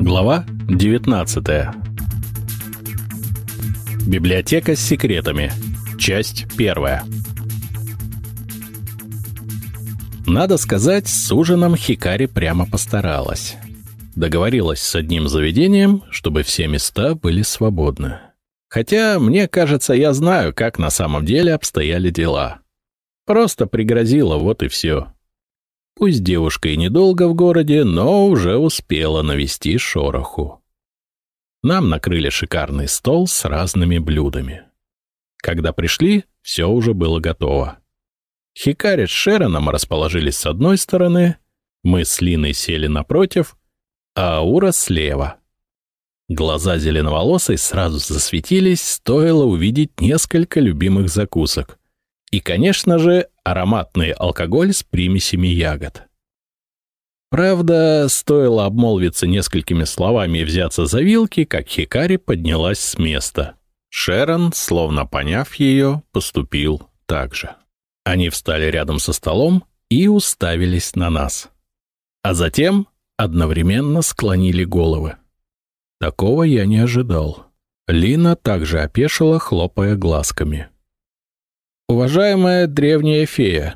Глава 19 Библиотека с секретами. Часть первая. Надо сказать, с ужином Хикари прямо постаралась. Договорилась с одним заведением, чтобы все места были свободны. Хотя, мне кажется, я знаю, как на самом деле обстояли дела. Просто пригрозила, вот и все. Пусть девушка и недолго в городе, но уже успела навести шороху. Нам накрыли шикарный стол с разными блюдами. Когда пришли, все уже было готово. Хикари с Шероном расположились с одной стороны, мы с Линой сели напротив, а Аура слева. Глаза зеленоволосой сразу засветились, стоило увидеть несколько любимых закусок. И, конечно же, ароматный алкоголь с примесями ягод. Правда, стоило обмолвиться несколькими словами и взяться за вилки, как Хикари поднялась с места. Шерон, словно поняв ее, поступил так же. Они встали рядом со столом и уставились на нас. А затем одновременно склонили головы. Такого я не ожидал. Лина также опешила, хлопая глазками. «Уважаемая древняя фея,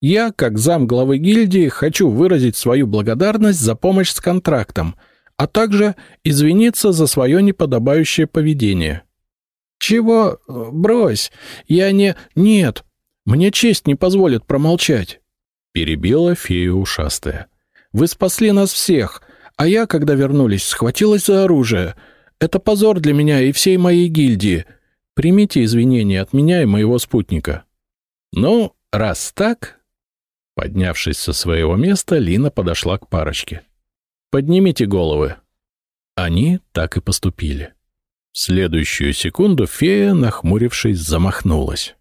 я, как зам главы гильдии, хочу выразить свою благодарность за помощь с контрактом, а также извиниться за свое неподобающее поведение». «Чего? Брось! Я не... Нет! Мне честь не позволит промолчать!» Перебила фея ушастая. «Вы спасли нас всех, а я, когда вернулись, схватилась за оружие. Это позор для меня и всей моей гильдии. Примите извинения от меня и моего спутника». «Ну, раз так...» Поднявшись со своего места, Лина подошла к парочке. «Поднимите головы». Они так и поступили. В следующую секунду фея, нахмурившись, замахнулась.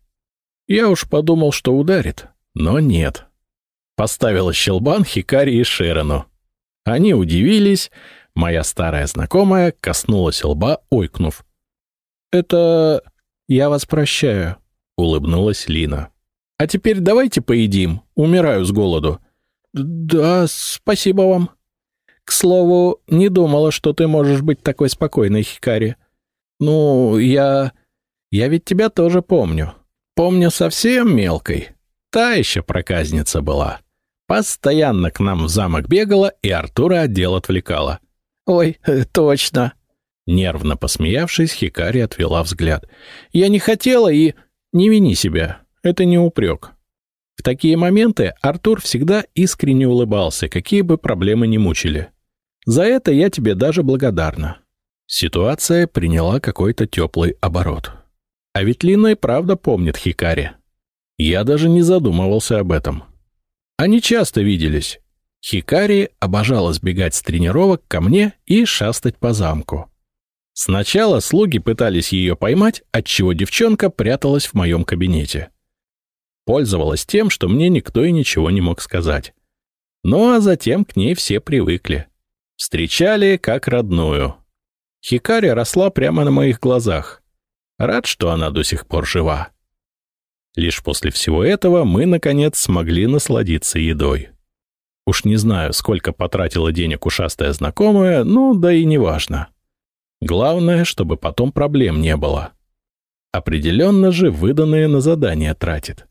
Я уж подумал, что ударит, но нет. Поставила щелбан Хикари и Шерону. Они удивились, моя старая знакомая коснулась лба, ойкнув. «Это... я вас прощаю», — улыбнулась Лина. «А теперь давайте поедим, умираю с голоду». «Да, спасибо вам». «К слову, не думала, что ты можешь быть такой спокойной, Хикари. Ну, я... я ведь тебя тоже помню. Помню совсем мелкой. Та еще проказница была. Постоянно к нам в замок бегала и Артура от дел отвлекала. «Ой, точно!» Нервно посмеявшись, Хикари отвела взгляд. «Я не хотела и... Не вини себя. Это не упрек». В такие моменты Артур всегда искренне улыбался, какие бы проблемы ни мучили. «За это я тебе даже благодарна». Ситуация приняла какой-то теплый оборот. А ведь Лина и правда помнит Хикари. Я даже не задумывался об этом. Они часто виделись. Хикари обожала сбегать с тренировок ко мне и шастать по замку. Сначала слуги пытались ее поймать, отчего девчонка пряталась в моем кабинете. Пользовалась тем, что мне никто и ничего не мог сказать. Ну а затем к ней все привыкли. Встречали как родную. Хикари росла прямо на моих глазах. Рад, что она до сих пор жива. Лишь после всего этого мы, наконец, смогли насладиться едой. Уж не знаю, сколько потратила денег ушастая знакомая, ну да и неважно. Главное, чтобы потом проблем не было. Определенно же выданные на задание тратит.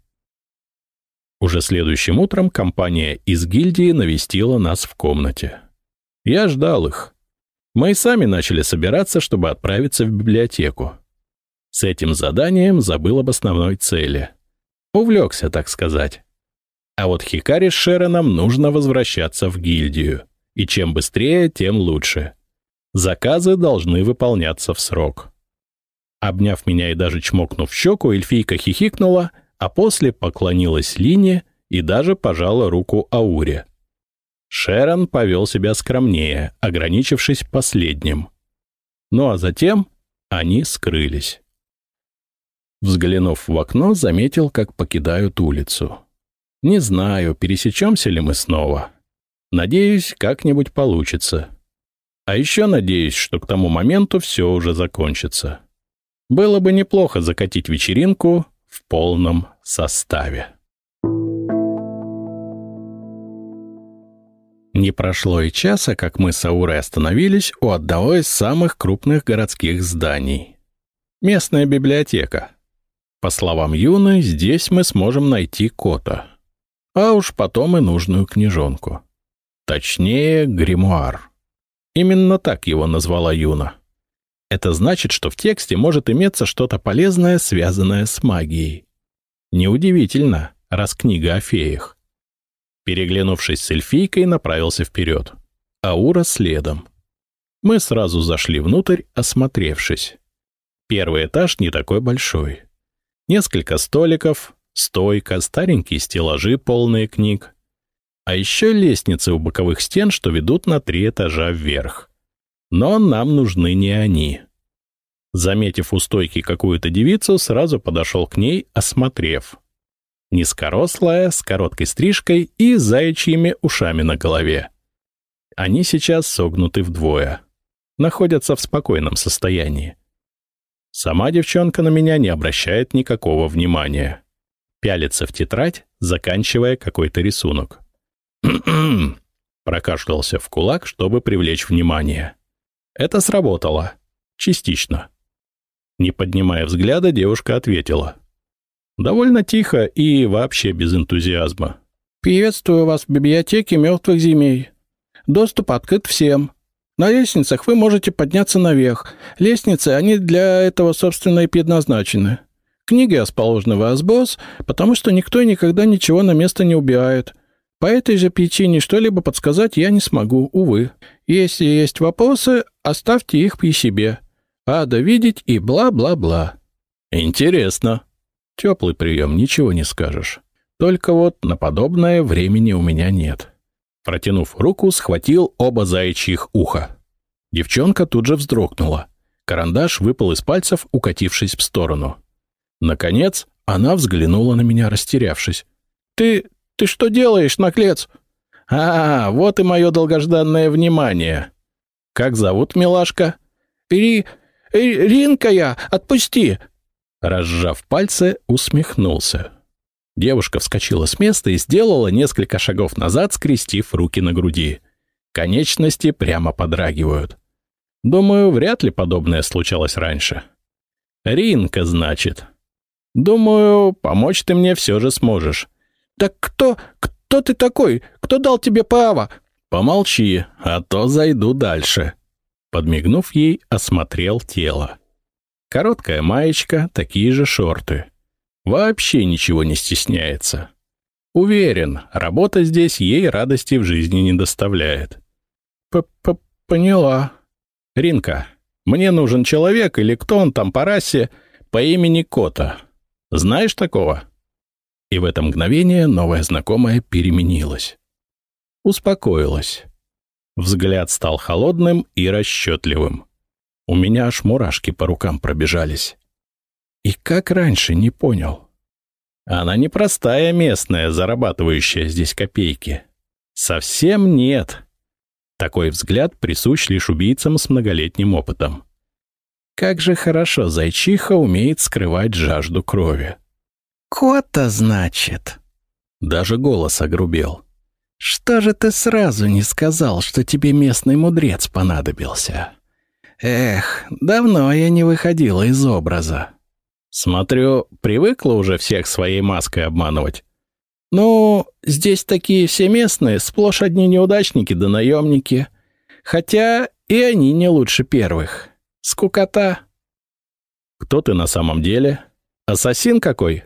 Уже следующим утром компания из гильдии навестила нас в комнате. Я ждал их. Мы и сами начали собираться, чтобы отправиться в библиотеку. С этим заданием забыл об основной цели. Увлекся, так сказать. А вот Хикари с Шероном нужно возвращаться в гильдию. И чем быстрее, тем лучше. Заказы должны выполняться в срок. Обняв меня и даже чмокнув в щеку, эльфийка хихикнула, а после поклонилась Лине и даже пожала руку Ауре. Шерон повел себя скромнее, ограничившись последним. Ну а затем они скрылись. Взглянув в окно, заметил, как покидают улицу. Не знаю, пересечемся ли мы снова. Надеюсь, как-нибудь получится. А еще надеюсь, что к тому моменту все уже закончится. Было бы неплохо закатить вечеринку в полном составе. Не прошло и часа, как мы с Аурой остановились у одного из самых крупных городских зданий. Местная библиотека. По словам Юны, здесь мы сможем найти кота. А уж потом и нужную книжонку. Точнее, гримуар. Именно так его назвала Юна. Это значит, что в тексте может иметься что-то полезное, связанное с магией. Неудивительно, раз книга о феях. Переглянувшись с эльфийкой, направился вперед. Аура следом. Мы сразу зашли внутрь, осмотревшись. Первый этаж не такой большой. Несколько столиков, стойка, старенькие стеллажи, полные книг. А еще лестницы у боковых стен, что ведут на три этажа вверх. Но нам нужны не они. Заметив у стойки какую-то девицу, сразу подошел к ней, осмотрев. Низкорослая, с короткой стрижкой и заячьими ушами на голове. Они сейчас согнуты вдвое. Находятся в спокойном состоянии. Сама девчонка на меня не обращает никакого внимания. Пялится в тетрадь, заканчивая какой-то рисунок. Прокашлялся в кулак, чтобы привлечь внимание. Это сработало. Частично. Не поднимая взгляда, девушка ответила. Довольно тихо и вообще без энтузиазма. «Приветствую вас в библиотеке мертвых земель. Доступ открыт всем. На лестницах вы можете подняться наверх. Лестницы, они для этого, собственно, и предназначены. Книги расположены в разброс, потому что никто никогда ничего на место не убирает. По этой же причине что-либо подсказать я не смогу, увы. Если есть вопросы, оставьте их при себе. Ада видеть и бла-бла-бла». «Интересно», Теплый прием, ничего не скажешь. Только вот на подобное времени у меня нет. Протянув руку, схватил оба заячьих уха. Девчонка тут же вздрогнула. Карандаш выпал из пальцев, укатившись в сторону. Наконец, она взглянула на меня, растерявшись. «Ты... ты что делаешь, наклец?» «А, вот и мое долгожданное внимание. Как зовут милашка?» «Ри... Ринка я, отпусти!» Разжав пальцы, усмехнулся. Девушка вскочила с места и сделала несколько шагов назад, скрестив руки на груди. Конечности прямо подрагивают. Думаю, вряд ли подобное случалось раньше. Ринка, значит. Думаю, помочь ты мне все же сможешь. «Так кто... кто ты такой? Кто дал тебе право?» «Помолчи, а то зайду дальше». Подмигнув ей, осмотрел тело. Короткая маечка, такие же шорты. Вообще ничего не стесняется. Уверен, работа здесь ей радости в жизни не доставляет. П -п Поняла. Ринка, мне нужен человек или кто он там по расе по имени Кота. Знаешь такого? И в это мгновение новая знакомая переменилась. Успокоилась. Взгляд стал холодным и расчетливым. У меня аж мурашки по рукам пробежались. И как раньше не понял. Она не простая местная, зарабатывающая здесь копейки. Совсем нет. Такой взгляд присущ лишь убийцам с многолетним опытом. Как же хорошо зайчиха умеет скрывать жажду крови. «Кота, значит?» Даже голос огрубел. «Что же ты сразу не сказал, что тебе местный мудрец понадобился?» Эх, давно я не выходила из образа. Смотрю, привыкла уже всех своей маской обманывать. Ну, здесь такие все местные, сплошь одни неудачники да наемники. Хотя и они не лучше первых. Скукота. Кто ты на самом деле? Ассасин какой?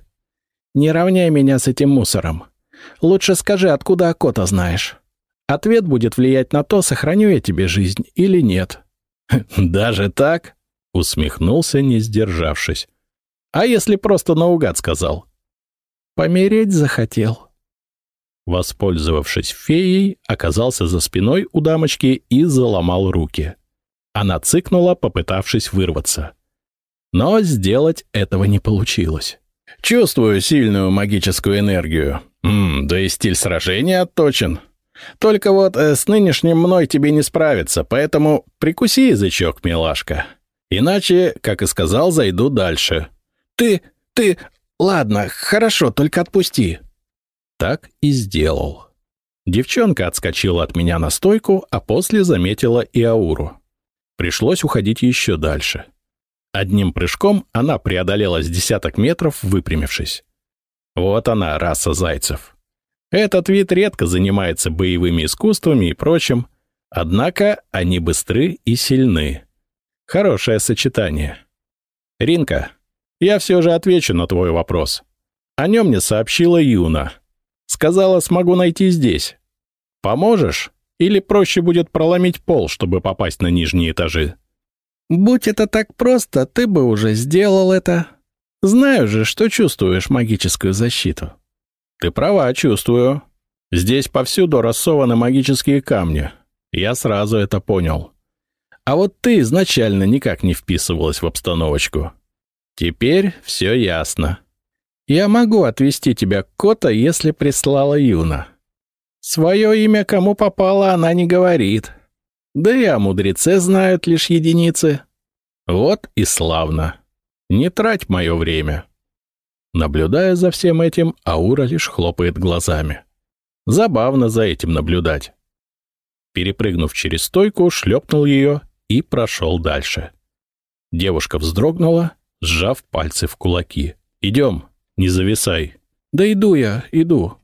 Не равняй меня с этим мусором. Лучше скажи, откуда Акота знаешь. Ответ будет влиять на то, сохраню я тебе жизнь или нет. «Даже так?» — усмехнулся, не сдержавшись. «А если просто наугад сказал?» «Помереть захотел». Воспользовавшись феей, оказался за спиной у дамочки и заломал руки. Она цыкнула, попытавшись вырваться. Но сделать этого не получилось. «Чувствую сильную магическую энергию. М да и стиль сражения отточен. Только вот э, с нынешним мной тебе не справиться, поэтому прикуси язычок, милашка. Иначе, как и сказал, зайду дальше. Ты, ты... Ладно, хорошо, только отпусти. Так и сделал. Девчонка отскочила от меня на стойку, а после заметила и ауру. Пришлось уходить еще дальше. Одним прыжком она преодолела с десяток метров, выпрямившись. Вот она, раса зайцев. Этот вид редко занимается боевыми искусствами и прочим, однако они быстры и сильны. Хорошее сочетание. Ринка, я все же отвечу на твой вопрос. О нем мне сообщила Юна. Сказала, смогу найти здесь. Поможешь? Или проще будет проломить пол, чтобы попасть на нижние этажи? Будь это так просто, ты бы уже сделал это. Знаю же, что чувствуешь магическую защиту. Ты права, чувствую. Здесь повсюду рассованы магические камни. Я сразу это понял. А вот ты изначально никак не вписывалась в обстановочку. Теперь все ясно. Я могу отвести тебя к Кота, если прислала Юна. Свое имя кому попало, она не говорит. Да и о мудреце знают лишь единицы. Вот и славно. Не трать мое время. Наблюдая за всем этим, Аура лишь хлопает глазами. Забавно за этим наблюдать. Перепрыгнув через стойку, шлепнул ее и прошел дальше. Девушка вздрогнула, сжав пальцы в кулаки. «Идем!» Не зависай. Да иду я, иду.